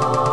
Oh.